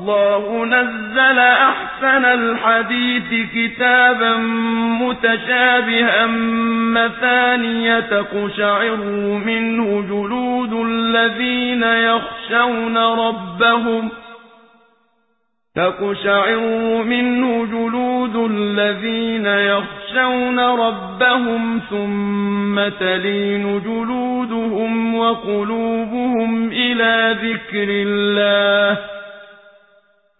الله نزل أحسن الحديث كتابا متشابها مثانية قشعر منه جلود الذين يخشون ربهم تقشعر منه جلود الذين يخشون ربهم ثم تلين جلودهم وقلوبهم إلى ذكر الله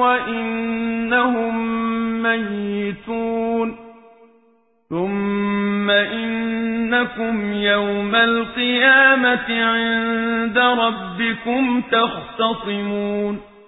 وإنهم ميتون ثم إنكم يوم القيامة عند ربكم تختصمون